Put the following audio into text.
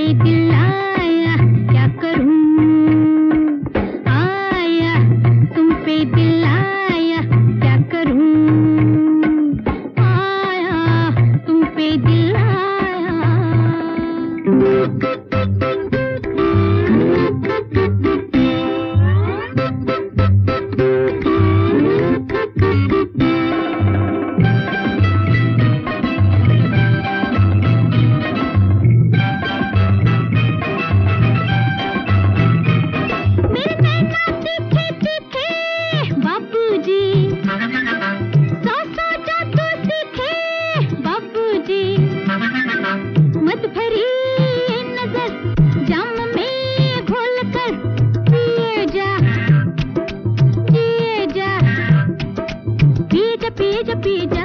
प्रीति भी जा